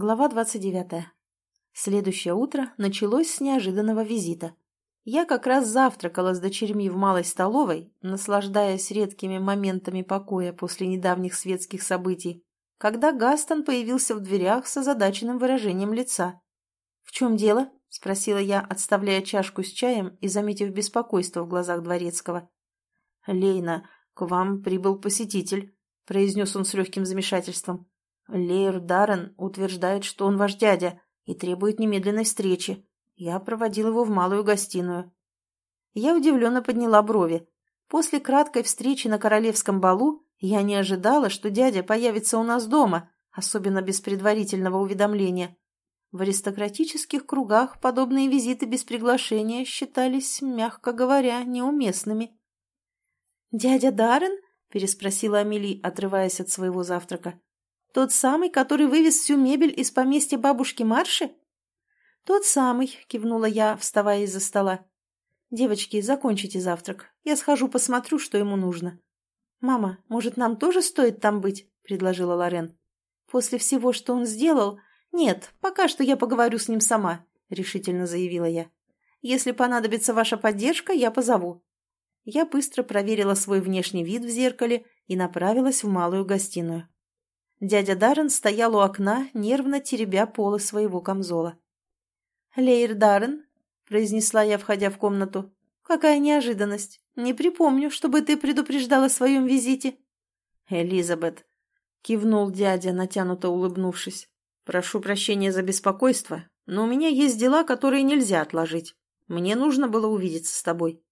Глава 29. Следующее утро началось с неожиданного визита. Я как раз завтракала с дочерьми в малой столовой, наслаждаясь редкими моментами покоя после недавних светских событий, когда Гастон появился в дверях с озадаченным выражением лица. «В чем дело?» – спросила я, отставляя чашку с чаем и заметив беспокойство в глазах дворецкого. «Лейна, к вам прибыл посетитель», – произнес он с легким замешательством. Лейер Даррен утверждает, что он ваш дядя и требует немедленной встречи. Я проводил его в малую гостиную. Я удивленно подняла брови. После краткой встречи на королевском балу я не ожидала, что дядя появится у нас дома, особенно без предварительного уведомления. В аристократических кругах подобные визиты без приглашения считались, мягко говоря, неуместными. «Дядя Даррен?» – переспросила Амели, отрываясь от своего завтрака. Тот самый, который вывез всю мебель из поместья бабушки Марши? Тот самый, кивнула я, вставая из-за стола. Девочки, закончите завтрак. Я схожу посмотрю, что ему нужно. Мама, может, нам тоже стоит там быть? предложила Лорен. После всего, что он сделал... Нет, пока что я поговорю с ним сама, решительно заявила я. Если понадобится ваша поддержка, я позову. Я быстро проверила свой внешний вид в зеркале и направилась в малую гостиную. Дядя Даррен стоял у окна, нервно теребя полы своего камзола. «Лейр Даррен», — произнесла я, входя в комнату, — «какая неожиданность! Не припомню, чтобы ты предупреждал о своем визите». «Элизабет», — кивнул дядя, натянуто улыбнувшись, — «прошу прощения за беспокойство, но у меня есть дела, которые нельзя отложить. Мне нужно было увидеться с тобой».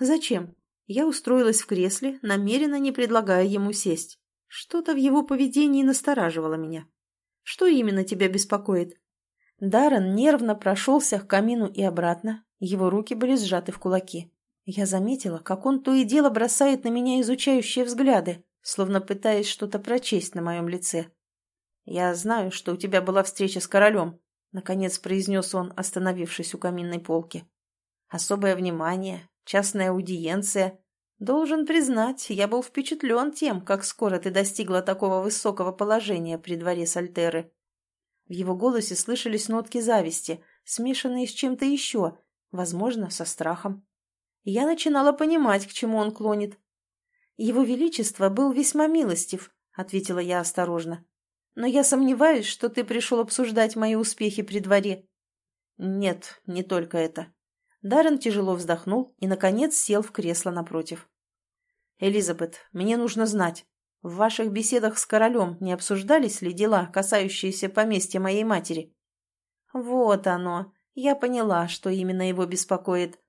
«Зачем?» Я устроилась в кресле, намеренно не предлагая ему сесть. Что-то в его поведении настораживало меня. Что именно тебя беспокоит? Даррен нервно прошелся к камину и обратно. Его руки были сжаты в кулаки. Я заметила, как он то и дело бросает на меня изучающие взгляды, словно пытаясь что-то прочесть на моем лице. «Я знаю, что у тебя была встреча с королем», — наконец произнес он, остановившись у каминной полки. «Особое внимание, частная аудиенция, Должен признать, я был впечатлен тем, как скоро ты достигла такого высокого положения при дворе Сальтеры. В его голосе слышались нотки зависти, смешанные с чем-то еще, возможно, со страхом. Я начинала понимать, к чему он клонит. «Его Величество был весьма милостив», — ответила я осторожно. «Но я сомневаюсь, что ты пришел обсуждать мои успехи при дворе». «Нет, не только это». Даррен тяжело вздохнул и, наконец, сел в кресло напротив. «Элизабет, мне нужно знать, в ваших беседах с королем не обсуждались ли дела, касающиеся поместья моей матери?» «Вот оно. Я поняла, что именно его беспокоит.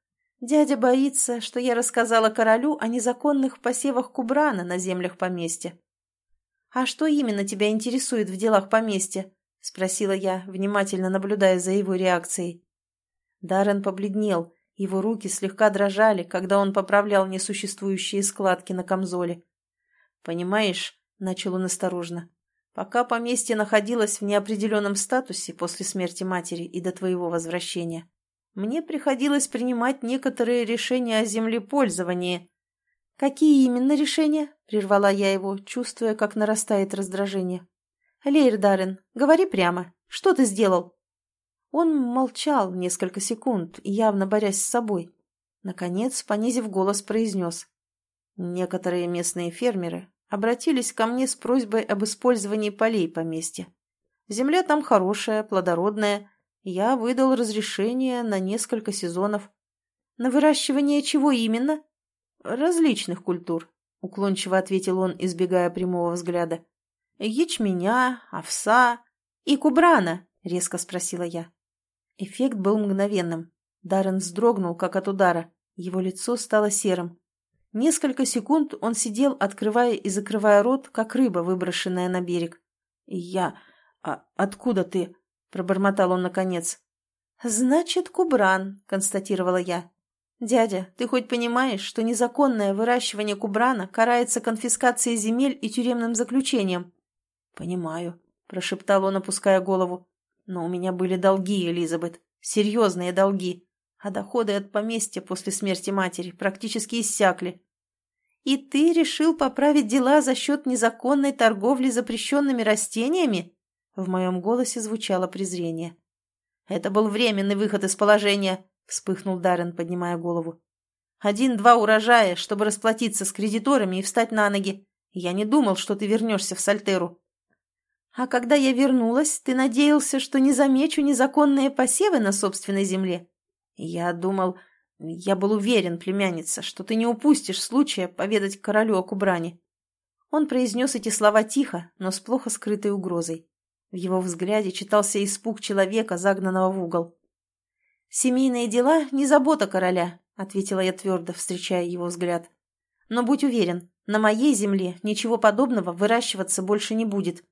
Дядя боится, что я рассказала королю о незаконных посевах кубрана на землях поместья». «А что именно тебя интересует в делах поместья?» — спросила я, внимательно наблюдая за его реакцией. Даррен побледнел его руки слегка дрожали, когда он поправлял несуществующие складки на камзоле. «Понимаешь», — начал он осторожно, — «пока поместье находилось в неопределенном статусе после смерти матери и до твоего возвращения, мне приходилось принимать некоторые решения о землепользовании». «Какие именно решения?» — прервала я его, чувствуя, как нарастает раздражение. «Лейр Даррен, говори прямо. Что ты сделал?» Он молчал несколько секунд, явно борясь с собой. Наконец, понизив голос, произнес. Некоторые местные фермеры обратились ко мне с просьбой об использовании полей поместья. Земля там хорошая, плодородная. Я выдал разрешение на несколько сезонов. На выращивание чего именно? Различных культур, уклончиво ответил он, избегая прямого взгляда. Ячменя, овса и кубрана, резко спросила я. Эффект был мгновенным. Даррен вздрогнул, как от удара. Его лицо стало серым. Несколько секунд он сидел, открывая и закрывая рот, как рыба, выброшенная на берег. «Я... А откуда ты?» — пробормотал он наконец. «Значит, кубран», — констатировала я. «Дядя, ты хоть понимаешь, что незаконное выращивание кубрана карается конфискацией земель и тюремным заключением?» «Понимаю», — прошептал он, опуская голову. Но у меня были долги, Элизабет, серьезные долги, а доходы от поместья после смерти матери практически иссякли. И ты решил поправить дела за счет незаконной торговли запрещенными растениями? В моем голосе звучало презрение. «Это был временный выход из положения», — вспыхнул Даррен, поднимая голову. «Один-два урожая, чтобы расплатиться с кредиторами и встать на ноги. Я не думал, что ты вернешься в Сальтеру». «А когда я вернулась, ты надеялся, что не замечу незаконные посевы на собственной земле?» «Я думал, я был уверен, племянница, что ты не упустишь случая поведать королю о Кубране». Он произнес эти слова тихо, но с плохо скрытой угрозой. В его взгляде читался испуг человека, загнанного в угол. «Семейные дела — не забота короля», — ответила я твердо, встречая его взгляд. «Но будь уверен, на моей земле ничего подобного выращиваться больше не будет».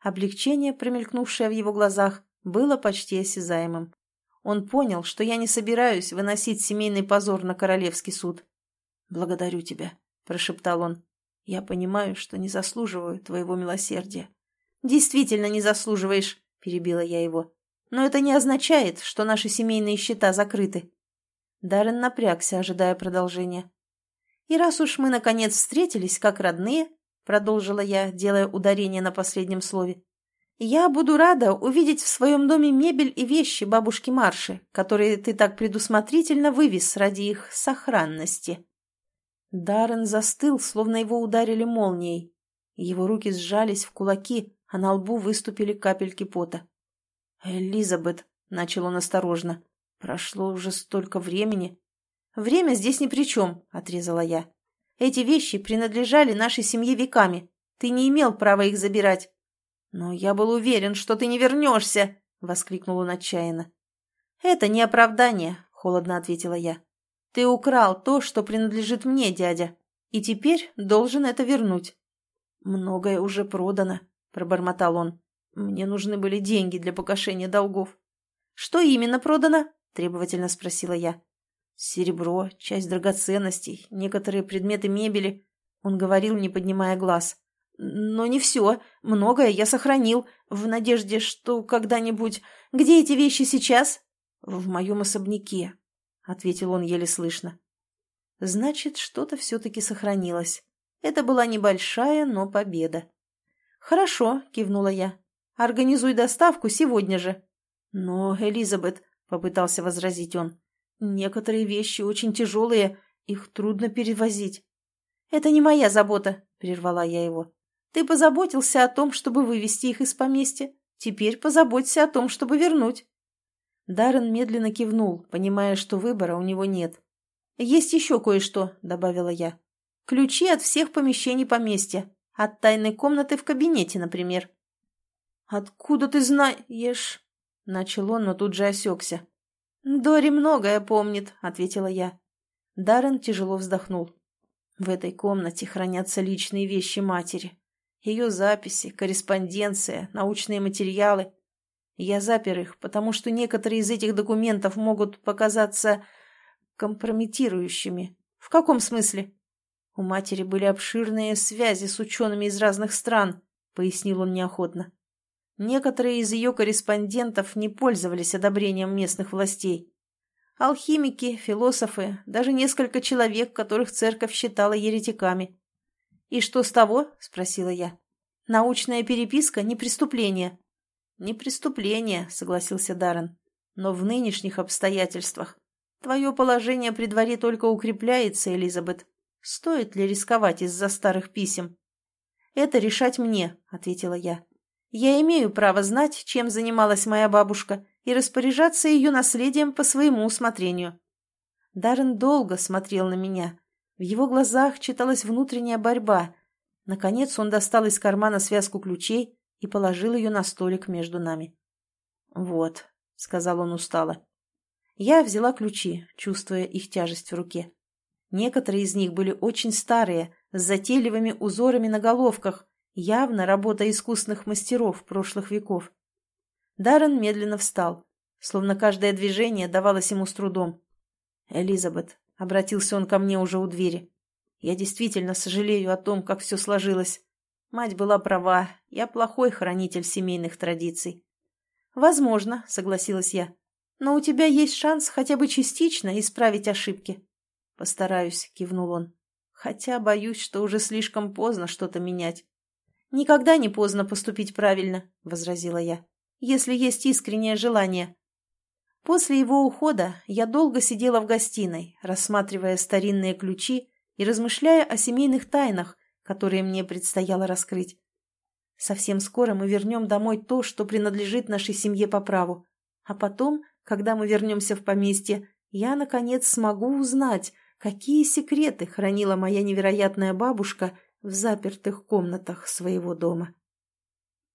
Облегчение, промелькнувшее в его глазах, было почти осязаемым. Он понял, что я не собираюсь выносить семейный позор на королевский суд. «Благодарю тебя», — прошептал он. «Я понимаю, что не заслуживаю твоего милосердия». «Действительно не заслуживаешь», — перебила я его. «Но это не означает, что наши семейные счета закрыты». Даррен напрягся, ожидая продолжения. «И раз уж мы, наконец, встретились как родные», — продолжила я, делая ударение на последнем слове, «Я буду рада увидеть в своем доме мебель и вещи бабушки Марши, которые ты так предусмотрительно вывез ради их сохранности». Даррен застыл, словно его ударили молнией. Его руки сжались в кулаки, а на лбу выступили капельки пота. «Элизабет», — начал он осторожно, — «прошло уже столько времени». «Время здесь ни при чем», — отрезала я. «Эти вещи принадлежали нашей семье веками. Ты не имел права их забирать. «Но я был уверен, что ты не вернешься!» — воскликнул он отчаянно. «Это не оправдание», — холодно ответила я. «Ты украл то, что принадлежит мне, дядя, и теперь должен это вернуть». «Многое уже продано», — пробормотал он. «Мне нужны были деньги для погашения долгов». «Что именно продано?» — требовательно спросила я. «Серебро, часть драгоценностей, некоторые предметы мебели», — он говорил, не поднимая глаз. Но не все. Многое я сохранил, в надежде, что когда-нибудь... Где эти вещи сейчас? В моем особняке, — ответил он еле слышно. Значит, что-то все-таки сохранилось. Это была небольшая, но победа. «Хорошо», — кивнула я. «Организуй доставку сегодня же». «Но, Элизабет», — попытался возразить он, — «некоторые вещи очень тяжелые, их трудно перевозить». «Это не моя забота», — прервала я его. Ты позаботился о том, чтобы вывести их из поместья. Теперь позаботься о том, чтобы вернуть. Даррен медленно кивнул, понимая, что выбора у него нет. «Есть еще кое-что», — добавила я. «Ключи от всех помещений поместья. От тайной комнаты в кабинете, например». «Откуда ты знаешь?» — начал он, но тут же осекся. «Дори многое помнит», — ответила я. Даррен тяжело вздохнул. «В этой комнате хранятся личные вещи матери. Ее записи, корреспонденция, научные материалы. Я запер их, потому что некоторые из этих документов могут показаться компрометирующими. В каком смысле? У матери были обширные связи с учеными из разных стран, пояснил он неохотно. Некоторые из ее корреспондентов не пользовались одобрением местных властей. Алхимики, философы, даже несколько человек, которых церковь считала еретиками. «И что с того?» – спросила я. «Научная переписка – не преступление». «Не преступление», – согласился Даррен. «Но в нынешних обстоятельствах твое положение при дворе только укрепляется, Элизабет. Стоит ли рисковать из-за старых писем?» «Это решать мне», – ответила я. «Я имею право знать, чем занималась моя бабушка, и распоряжаться ее наследием по своему усмотрению». Даррен долго смотрел на меня, в его глазах читалась внутренняя борьба. Наконец он достал из кармана связку ключей и положил ее на столик между нами. «Вот», — сказал он устало. Я взяла ключи, чувствуя их тяжесть в руке. Некоторые из них были очень старые, с затейливыми узорами на головках, явно работа искусных мастеров прошлых веков. Даррен медленно встал, словно каждое движение давалось ему с трудом. «Элизабет, Обратился он ко мне уже у двери. Я действительно сожалею о том, как все сложилось. Мать была права, я плохой хранитель семейных традиций. Возможно, согласилась я. Но у тебя есть шанс хотя бы частично исправить ошибки. Постараюсь, кивнул он. Хотя боюсь, что уже слишком поздно что-то менять. «Никогда не поздно поступить правильно», — возразила я, «если есть искреннее желание». После его ухода я долго сидела в гостиной, рассматривая старинные ключи и размышляя о семейных тайнах, которые мне предстояло раскрыть. Совсем скоро мы вернем домой то, что принадлежит нашей семье по праву. А потом, когда мы вернемся в поместье, я, наконец, смогу узнать, какие секреты хранила моя невероятная бабушка в запертых комнатах своего дома.